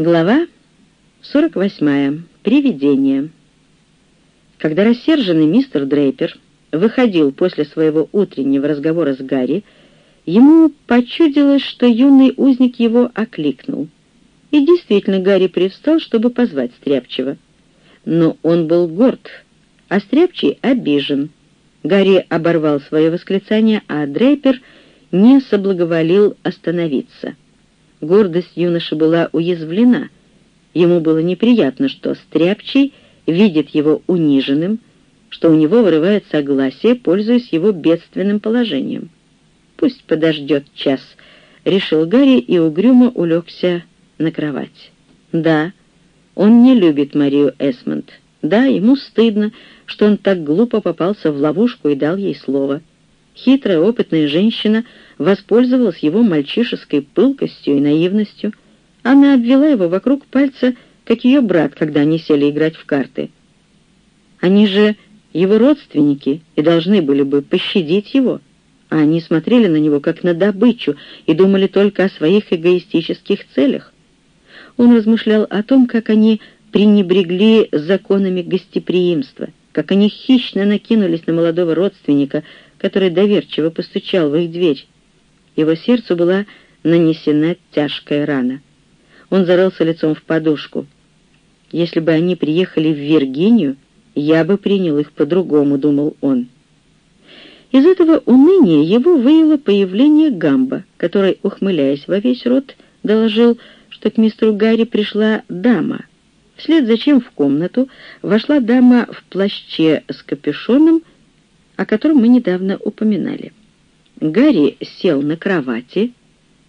Глава 48. Привидение. Когда рассерженный мистер Дрейпер выходил после своего утреннего разговора с Гарри, ему почудилось, что юный узник его окликнул. И действительно, Гарри привстал, чтобы позвать Стряпчего. Но он был горд, а Стряпчий обижен. Гарри оборвал свое восклицание, а Дрейпер не соблаговолил остановиться. Гордость юноши была уязвлена. Ему было неприятно, что Стряпчий видит его униженным, что у него вырывает согласие, пользуясь его бедственным положением. «Пусть подождет час», — решил Гарри и угрюмо улегся на кровать. «Да, он не любит Марию Эсмонд. Да, ему стыдно, что он так глупо попался в ловушку и дал ей слово. Хитрая, опытная женщина воспользовалась его мальчишеской пылкостью и наивностью. Она обвела его вокруг пальца, как ее брат, когда они сели играть в карты. Они же его родственники и должны были бы пощадить его, а они смотрели на него как на добычу и думали только о своих эгоистических целях. Он размышлял о том, как они пренебрегли законами гостеприимства, как они хищно накинулись на молодого родственника, который доверчиво постучал в их дверь. Его сердцу была нанесена тяжкая рана. Он зарылся лицом в подушку. «Если бы они приехали в Виргинию, я бы принял их по-другому», — думал он. Из этого уныния его выяло появление Гамба, который, ухмыляясь во весь рот, доложил, что к мистеру Гарри пришла дама. Вслед за чем в комнату вошла дама в плаще с капюшоном, о котором мы недавно упоминали. Гарри сел на кровати,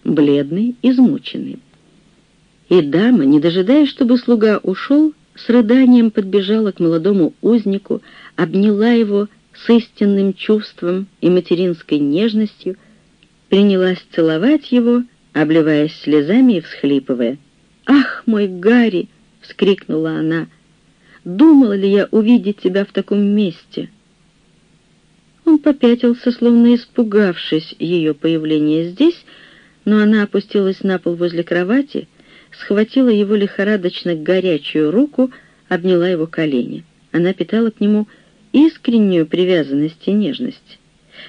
бледный, измученный. И дама, не дожидаясь, чтобы слуга ушел, с рыданием подбежала к молодому узнику, обняла его с истинным чувством и материнской нежностью, принялась целовать его, обливаясь слезами и всхлипывая. «Ах, мой Гарри!» — вскрикнула она. «Думала ли я увидеть тебя в таком месте?» Он попятился, словно испугавшись ее появления здесь, но она опустилась на пол возле кровати, схватила его лихорадочно горячую руку, обняла его колени. Она питала к нему искреннюю привязанность и нежность.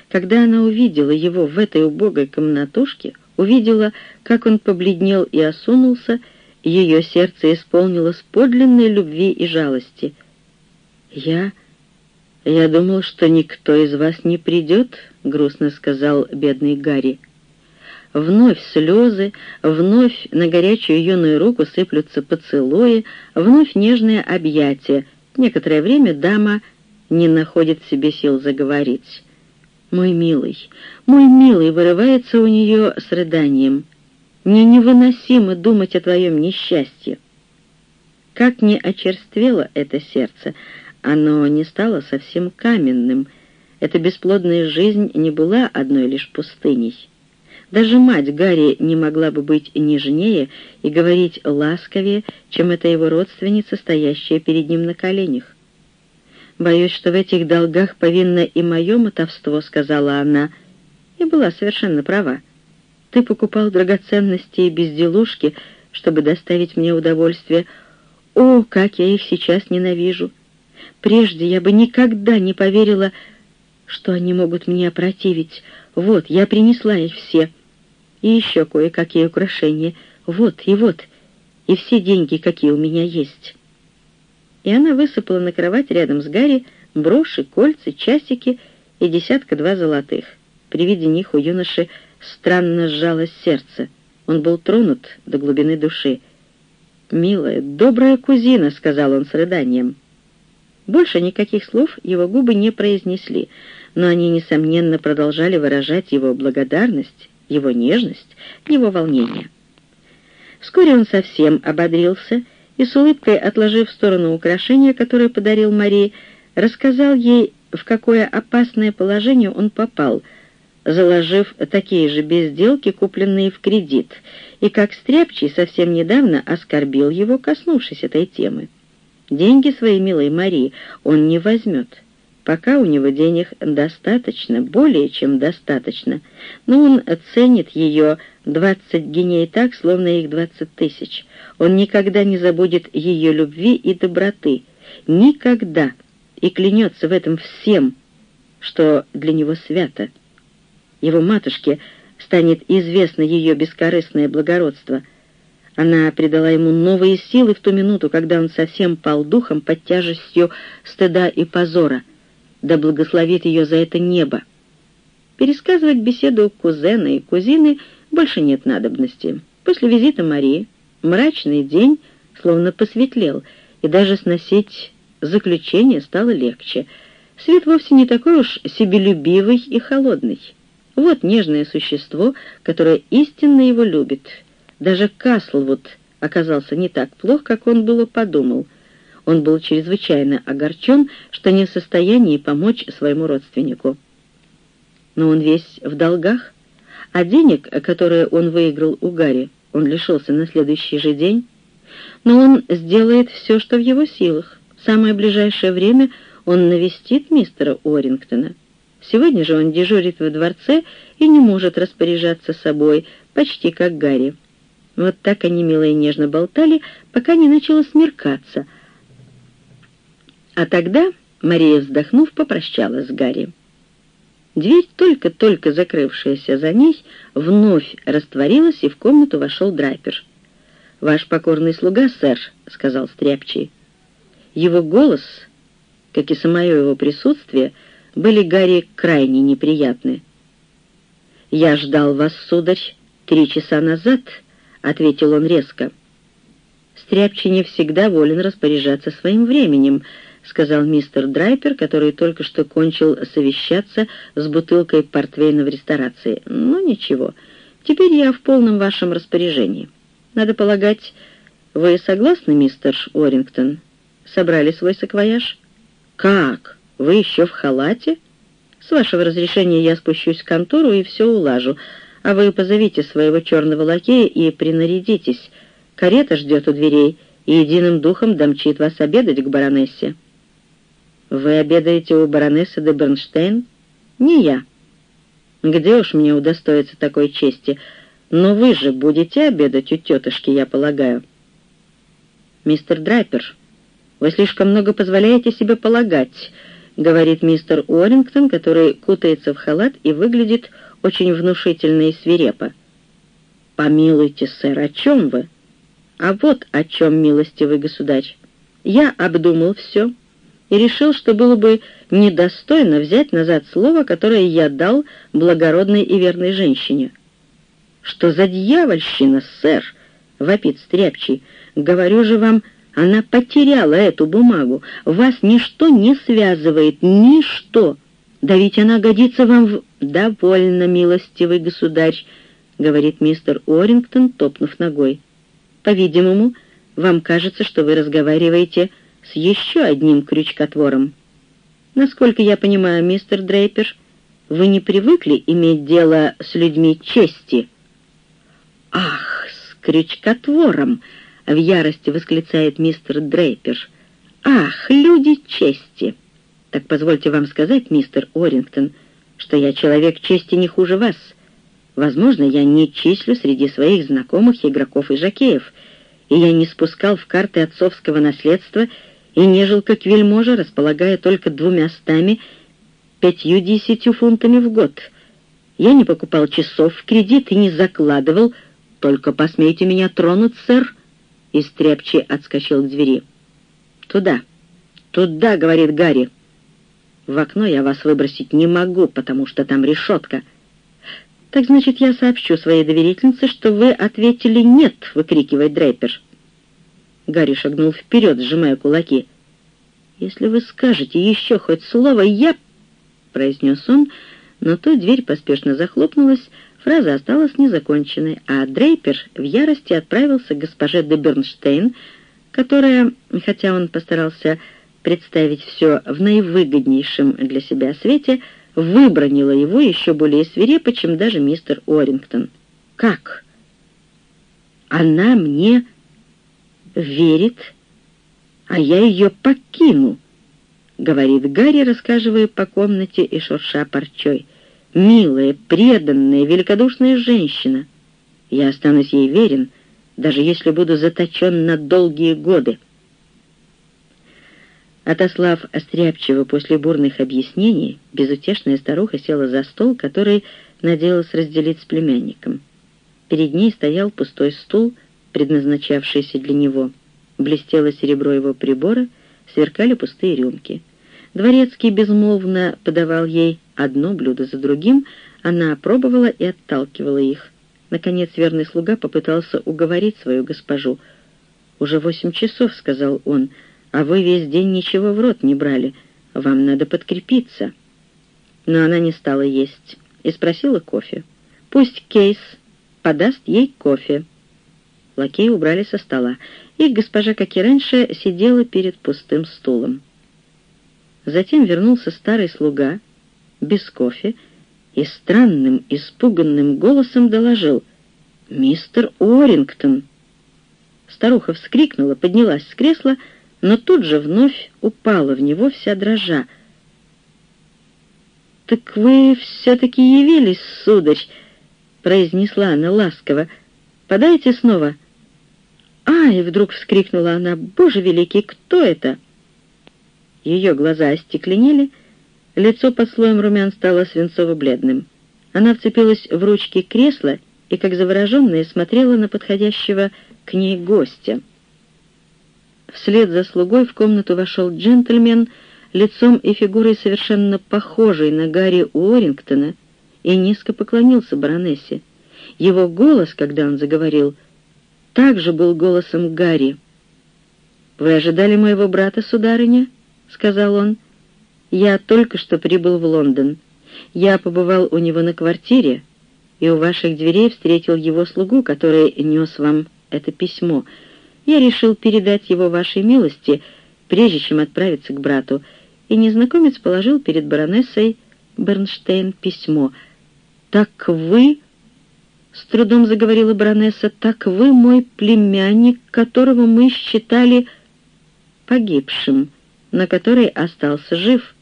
Когда она увидела его в этой убогой комнатушке, увидела, как он побледнел и осунулся, ее сердце исполнилось подлинной любви и жалости. «Я «Я думал, что никто из вас не придет», — грустно сказал бедный Гарри. Вновь слезы, вновь на горячую юную руку сыплются поцелуи, вновь нежные объятия. Некоторое время дама не находит в себе сил заговорить. «Мой милый, мой милый!» — вырывается у нее с рыданием. «Мне невыносимо думать о твоем несчастье». Как не очерствело это сердце, оно не стало совсем каменным. Эта бесплодная жизнь не была одной лишь пустыней. Даже мать Гарри не могла бы быть нежнее и говорить ласковее, чем эта его родственница, стоящая перед ним на коленях. «Боюсь, что в этих долгах повинно и мое мотовство», — сказала она, и была совершенно права. «Ты покупал драгоценности и безделушки, чтобы доставить мне удовольствие. О, как я их сейчас ненавижу!» Прежде я бы никогда не поверила, что они могут мне опротивить. Вот, я принесла их все. И еще кое-какие украшения. Вот и вот. И все деньги, какие у меня есть. И она высыпала на кровать рядом с Гарри броши, кольца, часики и десятка-два золотых. При виде них у юноши странно сжалось сердце. Он был тронут до глубины души. «Милая, добрая кузина», — сказал он с рыданием. Больше никаких слов его губы не произнесли, но они, несомненно, продолжали выражать его благодарность, его нежность, его волнение. Вскоре он совсем ободрился и, с улыбкой отложив в сторону украшения, которое подарил Марии, рассказал ей, в какое опасное положение он попал, заложив такие же безделки, купленные в кредит, и как Стряпчий совсем недавно оскорбил его, коснувшись этой темы. Деньги свои, милой Марии, он не возьмет. Пока у него денег достаточно, более чем достаточно, но он ценит ее двадцать геней так, словно их двадцать тысяч. Он никогда не забудет ее любви и доброты. Никогда. И клянется в этом всем, что для него свято. Его матушке станет известно ее бескорыстное благородство. Она придала ему новые силы в ту минуту, когда он совсем пал духом под тяжестью стыда и позора. Да благословит ее за это небо. Пересказывать беседу кузена и кузины больше нет надобности. После визита Марии Мрачный день словно посветлел, и даже сносить заключение стало легче. Свет вовсе не такой уж себелюбивый и холодный. Вот нежное существо, которое истинно его любит. Даже Каслвуд оказался не так плох, как он было подумал. Он был чрезвычайно огорчен, что не в состоянии помочь своему родственнику. Но он весь в долгах, а денег, которые он выиграл у Гарри, он лишился на следующий же день, но он сделает все, что в его силах. В самое ближайшее время он навестит мистера Уоррингтона. Сегодня же он дежурит во дворце и не может распоряжаться собой, почти как Гарри. Вот так они мило и нежно болтали, пока не начало смеркаться. А тогда Мария, вздохнув, попрощалась с Гарри. Дверь, только-только закрывшаяся за ней, вновь растворилась, и в комнату вошел Драйпер. «Ваш покорный слуга, сэр», — сказал Стряпчий. Его голос, как и самое его присутствие, были Гарри крайне неприятны. «Я ждал вас, сударь, три часа назад», — ответил он резко. Стряпчий не всегда волен распоряжаться своим временем, —— сказал мистер Драйпер, который только что кончил совещаться с бутылкой портвейна в ресторации. «Ну, ничего, теперь я в полном вашем распоряжении. Надо полагать, вы согласны, мистер Уоррингтон? Собрали свой саквояж?» «Как? Вы еще в халате?» «С вашего разрешения я спущусь в контору и все улажу, а вы позовите своего черного лакея и принарядитесь. Карета ждет у дверей» и единым духом домчит вас обедать к баронессе. «Вы обедаете у баронессы де Бернштейн?» «Не я». «Где уж мне удостоиться такой чести? Но вы же будете обедать у тетушки, я полагаю». «Мистер Драйпер, вы слишком много позволяете себе полагать», — говорит мистер Уоррингтон, который кутается в халат и выглядит очень внушительно и свирепо. «Помилуйте, сэр, о чем вы?» «А вот о чем, милостивый государь. Я обдумал все» и решил, что было бы недостойно взять назад слово, которое я дал благородной и верной женщине. «Что за дьявольщина, сэр?» — вопит Стряпчий. «Говорю же вам, она потеряла эту бумагу. Вас ничто не связывает, ничто. Да ведь она годится вам в...» «Довольно, милостивый государь», — говорит мистер Уоррингтон, топнув ногой. «По-видимому, вам кажется, что вы разговариваете с еще одним крючкотвором. Насколько я понимаю, мистер Дрейпер, вы не привыкли иметь дело с людьми чести. Ах, с крючкотвором! В ярости восклицает мистер Дрейпер. Ах, люди чести! Так позвольте вам сказать, мистер Орингтон, что я человек чести не хуже вас. Возможно, я не числю среди своих знакомых игроков и жокеев, и я не спускал в карты отцовского наследства и не жил как вельможа, располагая только двумястами пятью-десятью фунтами в год. Я не покупал часов в кредит и не закладывал. Только посмейте меня тронуть, сэр!» И стряпчий отскочил к двери. «Туда, туда!» — говорит Гарри. «В окно я вас выбросить не могу, потому что там решетка». «Так значит, я сообщу своей доверительнице, что вы ответили «нет», — выкрикивает Дрейпер. Гарри шагнул вперед, сжимая кулаки. «Если вы скажете еще хоть слово, я...» — произнес он, но то дверь поспешно захлопнулась, фраза осталась незаконченной, а Дрейпер в ярости отправился к госпоже де Бернштейн, которая, хотя он постарался представить все в наивыгоднейшем для себя свете, выбронила его еще более свирепо, чем даже мистер Орингтон. «Как? Она мне верит, а я ее покину», — говорит Гарри, рассказывая по комнате и шурша парчой. «Милая, преданная, великодушная женщина. Я останусь ей верен, даже если буду заточен на долгие годы. Отослав Остряпчева после бурных объяснений, безутешная старуха села за стол, который надеялась разделить с племянником. Перед ней стоял пустой стул, предназначавшийся для него. Блестело серебро его прибора, сверкали пустые рюмки. Дворецкий безмолвно подавал ей одно блюдо за другим, она пробовала и отталкивала их. Наконец верный слуга попытался уговорить свою госпожу. «Уже восемь часов», — сказал он, — а вы весь день ничего в рот не брали. Вам надо подкрепиться». Но она не стала есть и спросила кофе. «Пусть Кейс подаст ей кофе». Лакеи убрали со стола, и госпожа, как и раньше, сидела перед пустым стулом. Затем вернулся старый слуга, без кофе, и странным, испуганным голосом доложил «Мистер Уоррингтон». Старуха вскрикнула, поднялась с кресла, но тут же вновь упала в него вся дрожа. «Так вы все-таки явились, сударь!» — произнесла она ласково. «Подайте снова». «Ай!» — вдруг вскрикнула она. «Боже великий, кто это?» Ее глаза остекленели, лицо под слоем румян стало свинцово-бледным. Она вцепилась в ручки кресла и, как завороженная, смотрела на подходящего к ней гостя. Вслед за слугой в комнату вошел джентльмен, лицом и фигурой совершенно похожий на Гарри Уоррингтона, и низко поклонился баронессе. Его голос, когда он заговорил, также был голосом Гарри. «Вы ожидали моего брата, сударыня?» — сказал он. «Я только что прибыл в Лондон. Я побывал у него на квартире, и у ваших дверей встретил его слугу, который нес вам это письмо — я решил передать его вашей милости, прежде чем отправиться к брату, и незнакомец положил перед баронессой Бернштейн письмо. «Так вы...» — с трудом заговорила баронесса, «так вы мой племянник, которого мы считали погибшим, но который остался жив.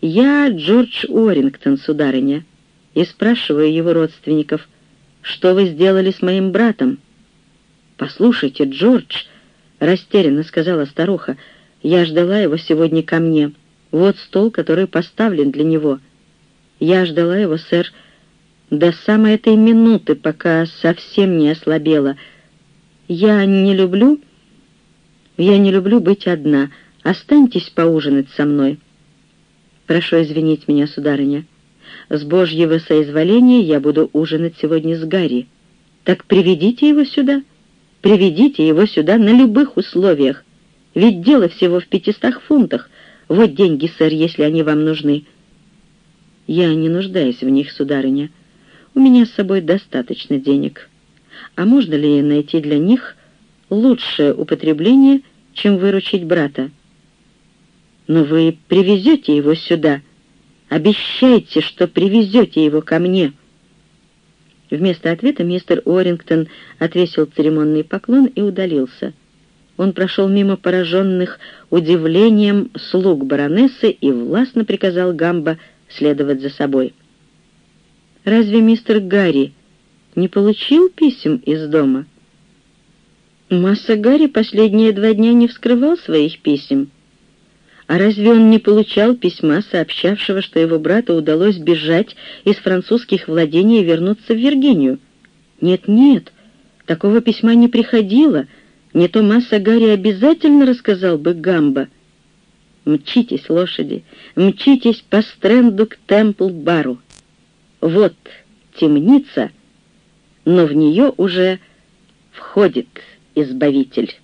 Я Джордж Уоррингтон, сударыня, и спрашиваю его родственников, что вы сделали с моим братом?» «Послушайте, Джордж», — растерянно сказала старуха, — «я ждала его сегодня ко мне. Вот стол, который поставлен для него. Я ждала его, сэр, до самой этой минуты, пока совсем не ослабела. Я не люблю... Я не люблю быть одна. Останьтесь поужинать со мной». «Прошу извинить меня, сударыня. С Божьего соизволения я буду ужинать сегодня с Гарри. Так приведите его сюда». Приведите его сюда на любых условиях. Ведь дело всего в пятистах фунтах. Вот деньги, сэр, если они вам нужны». «Я не нуждаюсь в них, сударыня. У меня с собой достаточно денег. А можно ли найти для них лучшее употребление, чем выручить брата?» «Но вы привезете его сюда. Обещайте, что привезете его ко мне». Вместо ответа мистер Уоррингтон отвесил церемонный поклон и удалился. Он прошел мимо пораженных удивлением слуг баронессы и властно приказал Гамбо следовать за собой. «Разве мистер Гарри не получил писем из дома?» Масса Гарри последние два дня не вскрывал своих писем. А разве он не получал письма, сообщавшего, что его брату удалось бежать из французских владений и вернуться в Виргинию? Нет-нет, такого письма не приходило. Не то Масса Гарри обязательно рассказал бы Гамбо. Мчитесь, лошади, мчитесь по стренду к Темпл-бару. Вот темница, но в нее уже входит Избавитель».